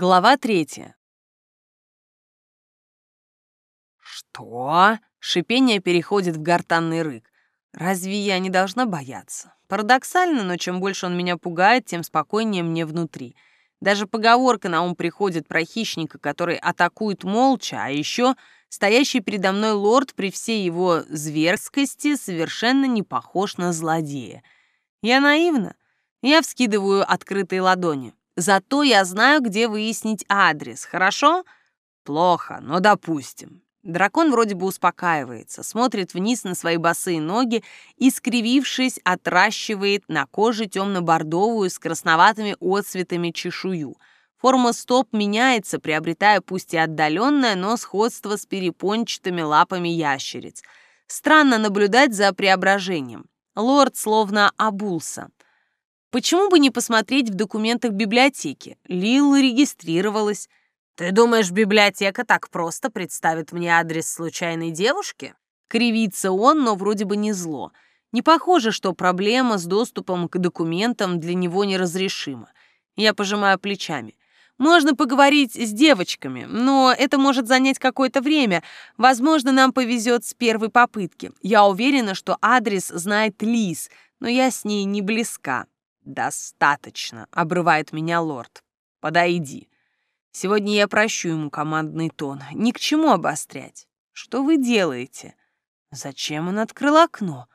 Глава третья. «Что?» — шипение переходит в гортанный рык. «Разве я не должна бояться?» Парадоксально, но чем больше он меня пугает, тем спокойнее мне внутри. Даже поговорка на ум приходит про хищника, который атакует молча, а еще стоящий передо мной лорд при всей его зверскости совершенно не похож на злодея. Я наивна. Я вскидываю открытые ладони. Зато я знаю, где выяснить адрес, хорошо? Плохо, но допустим. Дракон вроде бы успокаивается, смотрит вниз на свои босые ноги и, скривившись, отращивает на коже темно-бордовую с красноватыми отцветами чешую. Форма стоп меняется, приобретая пусть и отдаленное, но сходство с перепончатыми лапами ящериц. Странно наблюдать за преображением. Лорд словно обулся. Почему бы не посмотреть в документах библиотеки? Лил регистрировалась. Ты думаешь, библиотека так просто представит мне адрес случайной девушки? Кривится он, но вроде бы не зло. Не похоже, что проблема с доступом к документам для него неразрешима. Я пожимаю плечами. Можно поговорить с девочками, но это может занять какое-то время. Возможно, нам повезет с первой попытки. Я уверена, что адрес знает Лиз, но я с ней не близка. «Достаточно», — обрывает меня лорд. «Подойди. Сегодня я прощу ему командный тон. Ни к чему обострять. Что вы делаете? Зачем он открыл окно?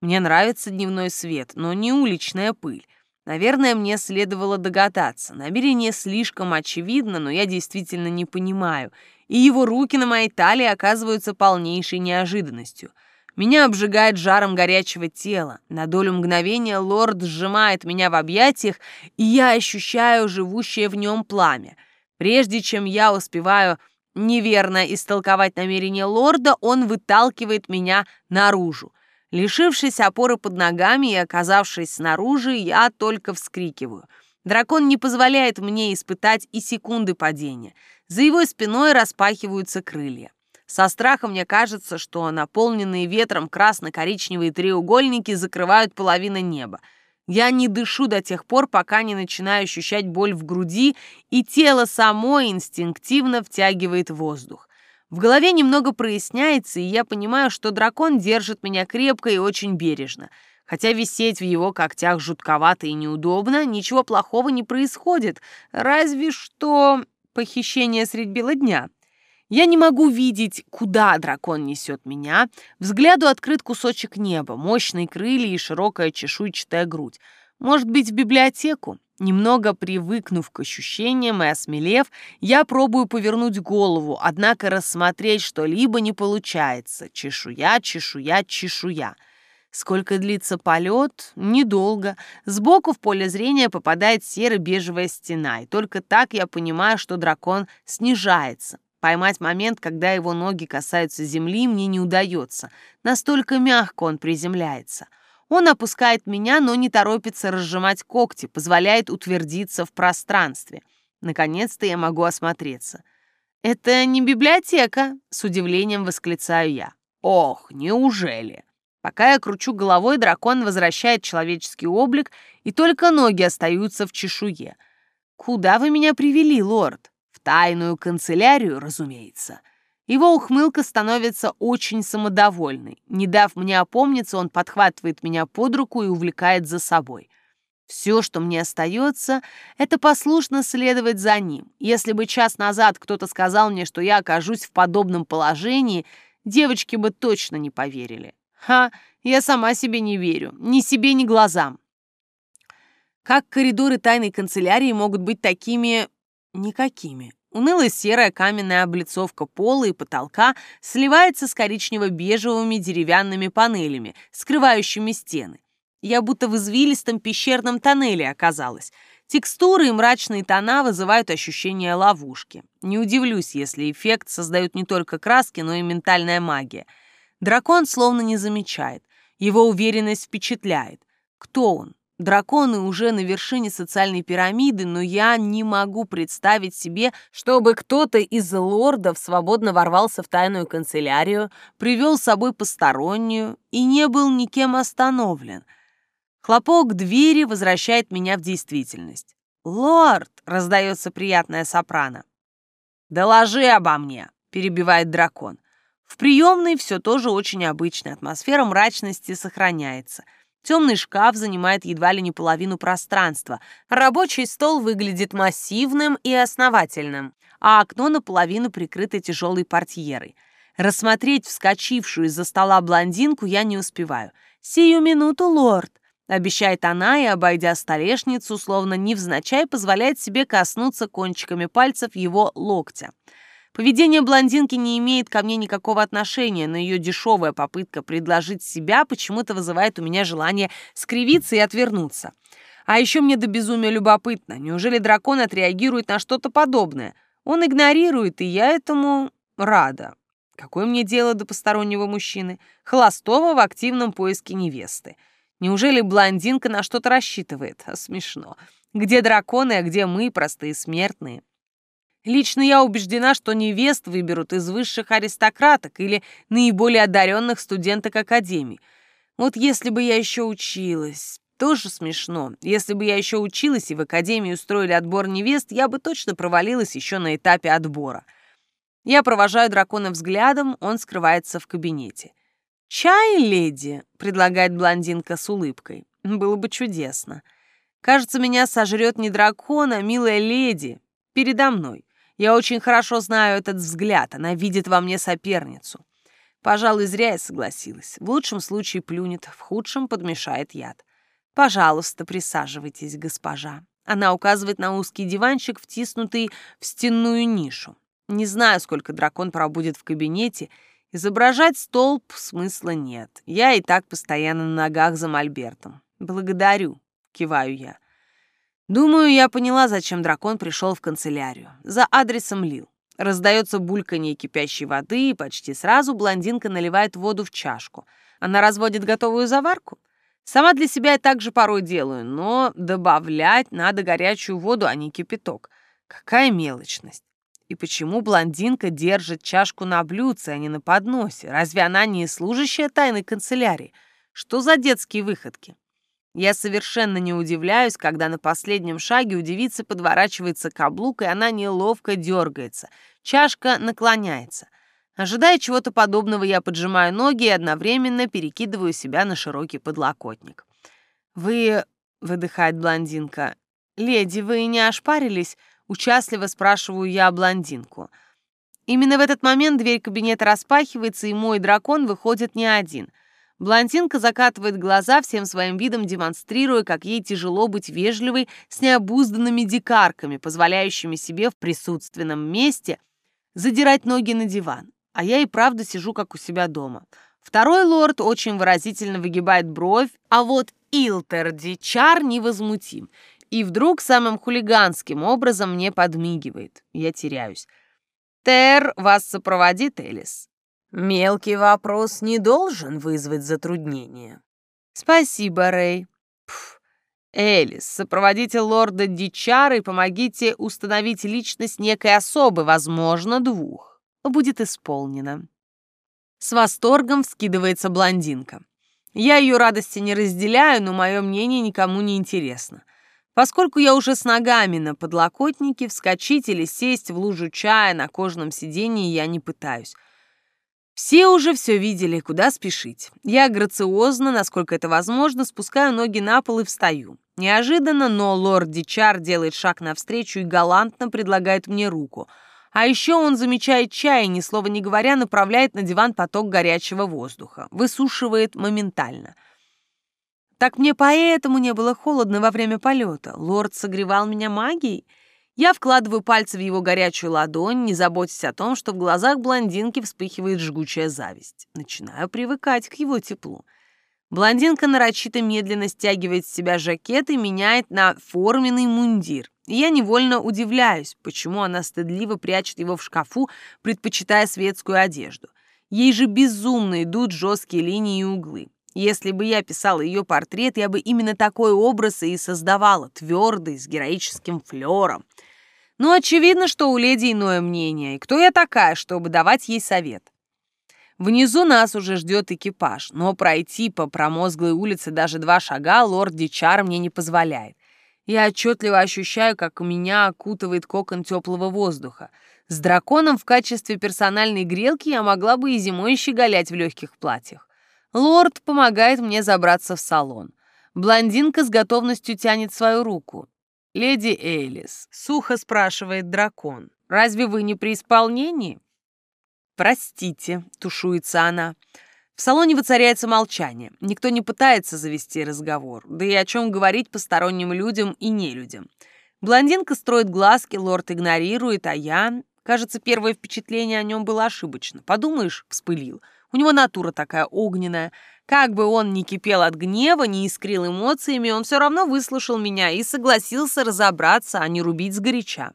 Мне нравится дневной свет, но не уличная пыль. Наверное, мне следовало догадаться. Намерение слишком очевидно, но я действительно не понимаю. И его руки на моей талии оказываются полнейшей неожиданностью — меня обжигает жаром горячего тела. На долю мгновения лорд сжимает меня в объятиях, и я ощущаю живущее в нем пламя. Прежде чем я успеваю неверно истолковать намерение лорда, он выталкивает меня наружу. Лишившись опоры под ногами и оказавшись снаружи, я только вскрикиваю. Дракон не позволяет мне испытать и секунды падения. За его спиной распахиваются крылья. Со страхом мне кажется, что наполненные ветром красно-коричневые треугольники закрывают половину неба. Я не дышу до тех пор, пока не начинаю ощущать боль в груди, и тело само инстинктивно втягивает воздух. В голове немного проясняется, и я понимаю, что дракон держит меня крепко и очень бережно. Хотя висеть в его когтях жутковато и неудобно, ничего плохого не происходит, разве что похищение средь бела дня — я не могу видеть, куда дракон несет меня. Взгляду открыт кусочек неба, мощные крылья и широкая чешуйчатая грудь. Может быть, в библиотеку? Немного привыкнув к ощущениям и осмелев, я пробую повернуть голову, однако рассмотреть что-либо не получается. Чешуя, чешуя, чешуя. Сколько длится полет? Недолго. Сбоку в поле зрения попадает серо-бежевая стена, и только так я понимаю, что дракон снижается. Поймать момент, когда его ноги касаются земли, мне не удается. Настолько мягко он приземляется. Он опускает меня, но не торопится разжимать когти, позволяет утвердиться в пространстве. Наконец-то я могу осмотреться. «Это не библиотека», — с удивлением восклицаю я. «Ох, неужели?» Пока я кручу головой, дракон возвращает человеческий облик, и только ноги остаются в чешуе. «Куда вы меня привели, лорд?» Тайную канцелярию, разумеется. Его ухмылка становится очень самодовольной. Не дав мне опомниться, он подхватывает меня под руку и увлекает за собой. Все, что мне остается, это послушно следовать за ним. Если бы час назад кто-то сказал мне, что я окажусь в подобном положении, девочки бы точно не поверили. Ха, я сама себе не верю, ни себе, ни глазам. Как коридоры тайной канцелярии могут быть такими Никакими. Унылая серая каменная облицовка пола и потолка сливается с коричнево-бежевыми деревянными панелями, скрывающими стены. Я будто в извилистом пещерном тоннеле оказалась. Текстуры и мрачные тона вызывают ощущение ловушки. Не удивлюсь, если эффект создают не только краски, но и ментальная магия. Дракон словно не замечает. Его уверенность впечатляет. Кто он? Драконы уже на вершине социальной пирамиды, но я не могу представить себе, чтобы кто-то из лордов свободно ворвался в тайную канцелярию, привел с собой постороннюю и не был никем остановлен. Хлопок двери возвращает меня в действительность. «Лорд!» — раздается приятная сопрано. «Доложи обо мне!» — перебивает дракон. В приемной все тоже очень обычно, атмосфера мрачности сохраняется. Темный шкаф занимает едва ли не половину пространства. Рабочий стол выглядит массивным и основательным, а окно наполовину прикрыто тяжелой портьерой. Рассмотреть вскочившую из-за стола блондинку я не успеваю. «Сию минуту, лорд!» — обещает она и, обойдя столешницу, словно невзначай позволяет себе коснуться кончиками пальцев его локтя. Поведение блондинки не имеет ко мне никакого отношения, но ее дешевая попытка предложить себя почему-то вызывает у меня желание скривиться и отвернуться. А еще мне до безумия любопытно, неужели дракон отреагирует на что-то подобное? Он игнорирует, и я этому рада. Какое мне дело до постороннего мужчины? Холостого в активном поиске невесты. Неужели блондинка на что-то рассчитывает? Смешно. Где драконы, а где мы, простые смертные? Лично я убеждена, что невест выберут из высших аристократок или наиболее одаренных студенток академии. Вот если бы я еще училась... Тоже смешно. Если бы я еще училась и в академии устроили отбор невест, я бы точно провалилась еще на этапе отбора. Я провожаю дракона взглядом, он скрывается в кабинете. «Чай, леди?» — предлагает блондинка с улыбкой. Было бы чудесно. Кажется, меня сожрет не дракон, а милая леди. Передо мной. Я очень хорошо знаю этот взгляд, она видит во мне соперницу. Пожалуй, зря я согласилась. В лучшем случае плюнет, в худшем подмешает яд. Пожалуйста, присаживайтесь, госпожа. Она указывает на узкий диванчик, втиснутый в стенную нишу. Не знаю, сколько дракон пробудет в кабинете. Изображать столб смысла нет. Я и так постоянно на ногах за мольбертом. Благодарю, киваю я. Думаю, я поняла, зачем дракон пришел в канцелярию. За адресом Лил. Раздается бульканье кипящей воды, и почти сразу блондинка наливает воду в чашку. Она разводит готовую заварку. Сама для себя я также порой делаю, но добавлять надо горячую воду, а не кипяток. Какая мелочность. И почему блондинка держит чашку на блюдце, а не на подносе? Разве она не служащая тайной канцелярии? Что за детские выходки? Я совершенно не удивляюсь, когда на последнем шаге у девицы подворачивается каблук, и она неловко дергается. Чашка наклоняется. Ожидая чего-то подобного, я поджимаю ноги и одновременно перекидываю себя на широкий подлокотник. «Вы...» — выдыхает блондинка. «Леди, вы не ошпарились?» — участливо спрашиваю я блондинку. Именно в этот момент дверь кабинета распахивается, и мой дракон выходит не один — Блондинка закатывает глаза, всем своим видом демонстрируя, как ей тяжело быть вежливой с необузданными дикарками, позволяющими себе в присутственном месте задирать ноги на диван. А я и правда сижу, как у себя дома. Второй лорд очень выразительно выгибает бровь, а вот Илтер Дичар невозмутим. И вдруг самым хулиганским образом мне подмигивает. Я теряюсь. «Тер вас сопроводит, Элис?» Мелкий вопрос не должен вызвать затруднения. Спасибо, Рэй. Пф. Элис, сопроводите лорда Дичара и помогите установить личность некой особы, возможно, двух. Будет исполнено. С восторгом вскидывается блондинка. Я ее радости не разделяю, но мое мнение никому не интересно. Поскольку я уже с ногами на подлокотнике, вскочить или сесть в лужу чая на кожаном сиденье я не пытаюсь. Все уже все видели, куда спешить. Я грациозно, насколько это возможно, спускаю ноги на пол и встаю. Неожиданно, но лорд Дичар делает шаг навстречу и галантно предлагает мне руку. А еще он замечает чай и, ни слова не говоря, направляет на диван поток горячего воздуха. Высушивает моментально. Так мне поэтому не было холодно во время полета. Лорд согревал меня магией. Я вкладываю пальцы в его горячую ладонь, не заботясь о том, что в глазах блондинки вспыхивает жгучая зависть. Начинаю привыкать к его теплу. Блондинка нарочито медленно стягивает с себя жакет и меняет на форменный мундир. И я невольно удивляюсь, почему она стыдливо прячет его в шкафу, предпочитая светскую одежду. Ей же безумно идут жесткие линии и углы. Если бы я писала ее портрет, я бы именно такой образ и создавала, твердый, с героическим флером. Но очевидно, что у леди иное мнение, и кто я такая, чтобы давать ей совет? Внизу нас уже ждет экипаж, но пройти по промозглой улице даже два шага лорд Дичар мне не позволяет. Я отчетливо ощущаю, как меня окутывает кокон теплого воздуха. С драконом в качестве персональной грелки я могла бы и зимой щеголять в легких платьях. Лорд помогает мне забраться в салон. Блондинка с готовностью тянет свою руку. «Леди Эйлис», — сухо спрашивает дракон, — «разве вы не при исполнении?» «Простите», — тушуется она. В салоне воцаряется молчание. Никто не пытается завести разговор. Да и о чем говорить посторонним людям и нелюдям. Блондинка строит глазки, лорд игнорирует, а я... Кажется, первое впечатление о нем было ошибочно. Подумаешь, вспылил. У него натура такая огненная. Как бы он ни кипел от гнева, ни искрил эмоциями, он все равно выслушал меня и согласился разобраться, а не рубить сгоряча.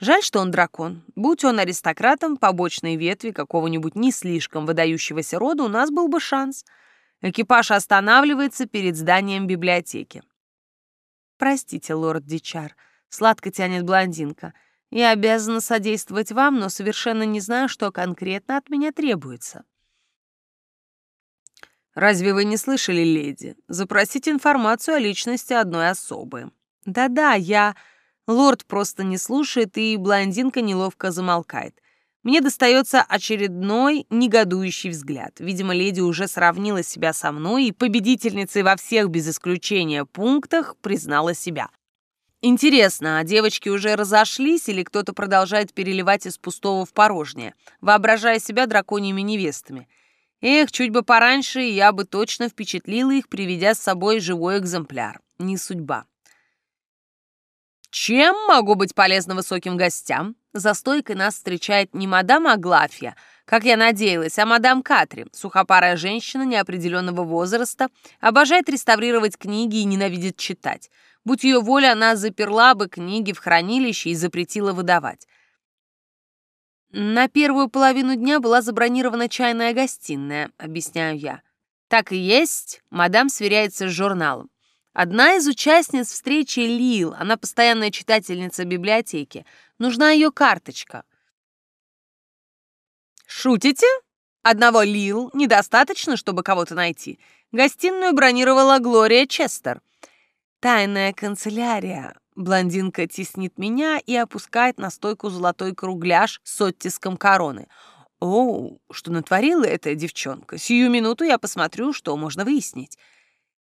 Жаль, что он дракон. Будь он аристократом побочной ветви какого-нибудь не слишком выдающегося рода, у нас был бы шанс. Экипаж останавливается перед зданием библиотеки. «Простите, лорд Дичар», — сладко тянет блондинка. «Я обязана содействовать вам, но совершенно не знаю, что конкретно от меня требуется». «Разве вы не слышали, леди? Запросить информацию о личности одной особы». «Да-да, я...» Лорд просто не слушает, и блондинка неловко замолкает. Мне достается очередной негодующий взгляд. Видимо, леди уже сравнила себя со мной и победительницей во всех без исключения пунктах признала себя. Интересно, а девочки уже разошлись или кто-то продолжает переливать из пустого в порожнее, воображая себя драконьими невестами? Эх, чуть бы пораньше, я бы точно впечатлила их, приведя с собой живой экземпляр. Не судьба. «Чем могу быть полезна высоким гостям?» За стойкой нас встречает не мадам Аглафья, как я надеялась, а мадам Катри, сухопарая женщина неопределенного возраста, обожает реставрировать книги и ненавидит читать. Будь ее воля, она заперла бы книги в хранилище и запретила выдавать. «На первую половину дня была забронирована чайная гостиная», — объясняю я. «Так и есть», — мадам сверяется с журналом. Одна из участниц встречи Лил, она постоянная читательница библиотеки. Нужна ее карточка. Шутите? Одного Лил недостаточно, чтобы кого-то найти. Гостиную бронировала Глория Честер. Тайная канцелярия. Блондинка теснит меня и опускает на стойку золотой кругляш с оттиском короны. О, что натворила эта девчонка? Сию минуту я посмотрю, что можно выяснить.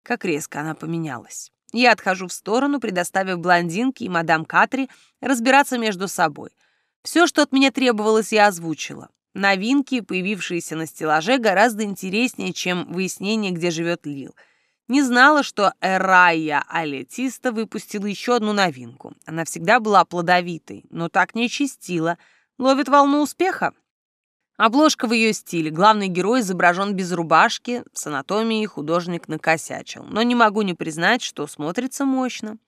Как резко она поменялась. Я отхожу в сторону, предоставив блондинке и мадам Катри разбираться между собой. Все, что от меня требовалось, я озвучила. Новинки, появившиеся на стеллаже, гораздо интереснее, чем выяснение, где живет Лил. Не знала, что Эрайя Алетиста выпустила еще одну новинку. Она всегда была плодовитой, но так не чистила. Ловит волну успеха. Обложка в ее стиле. Главный герой изображен без рубашки, с анатомией художник накосячил. Но не могу не признать, что смотрится мощно.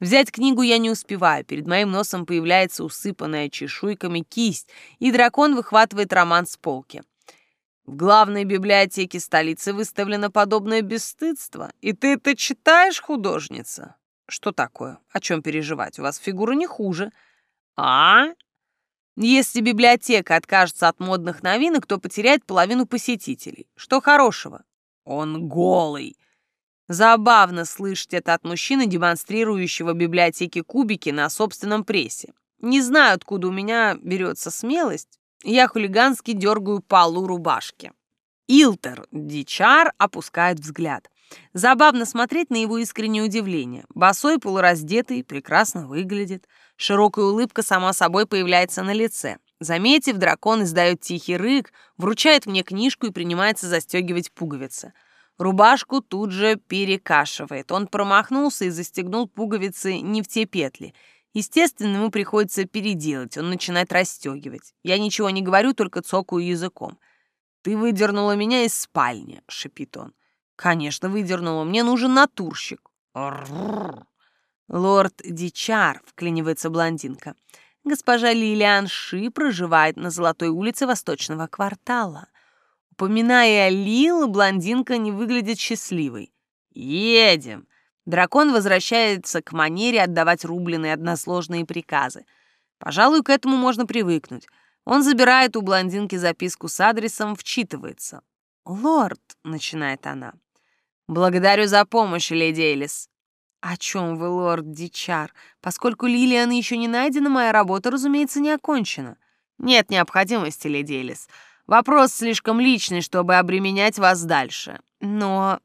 Взять книгу я не успеваю. Перед моим носом появляется усыпанная чешуйками кисть, и дракон выхватывает роман с полки. В главной библиотеке столицы выставлено подобное бесстыдство. И ты это читаешь, художница? Что такое? О чем переживать? У вас фигура не хуже. А? Если библиотека откажется от модных новинок, то потеряет половину посетителей. Что хорошего? Он голый. Забавно слышать это от мужчины, демонстрирующего библиотеке кубики на собственном прессе. Не знаю, откуда у меня берется смелость. Я хулигански дергаю полу рубашки. Илтер, дичар, опускает взгляд. Забавно смотреть на его искреннее удивление. Босой, полураздетый, прекрасно выглядит. Широкая улыбка сама собой появляется на лице. Заметив, дракон издает тихий рык, вручает мне книжку и принимается застегивать пуговицы. Рубашку тут же перекашивает. Он промахнулся и застегнул пуговицы не в те петли. Естественно, ему приходится переделать. Он начинает расстегивать. Я ничего не говорю, только цокаю языком. «Ты выдернула меня из спальни», — шипит он. «Конечно, выдернула. Мне нужен натурщик». «Лорд Дичар», — вклинивается блондинка. «Госпожа Лилиан Ши проживает на Золотой улице Восточного квартала. Упоминая Лил, блондинка не выглядит счастливой. Едем!» Дракон возвращается к манере отдавать рубленые односложные приказы. Пожалуй, к этому можно привыкнуть. Он забирает у блондинки записку с адресом, вчитывается. «Лорд», — начинает она. «Благодарю за помощь, леди Элис. «О чем вы, лорд Дичар? Поскольку Лилиан еще не найдена, моя работа, разумеется, не окончена». «Нет необходимости, леди Элис. Вопрос слишком личный, чтобы обременять вас дальше. Но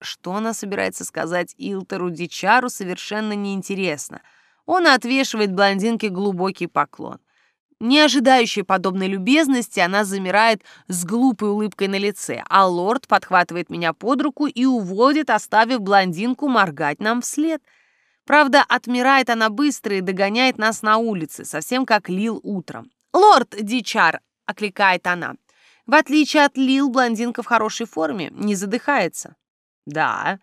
что она собирается сказать Илтеру Дичару, совершенно неинтересно. Он отвешивает блондинке глубокий поклон. Не ожидающая подобной любезности, она замирает с глупой улыбкой на лице, а лорд подхватывает меня под руку и уводит, оставив блондинку моргать нам вслед. Правда, отмирает она быстро и догоняет нас на улице, совсем как Лил утром. «Лорд Дичар!» — окликает она. В отличие от Лил, блондинка в хорошей форме, не задыхается. «Да»,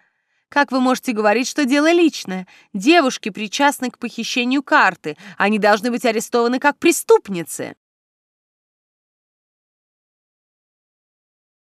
как вы можете говорить, что дело личное? Девушки причастны к похищению карты. Они должны быть арестованы как преступницы.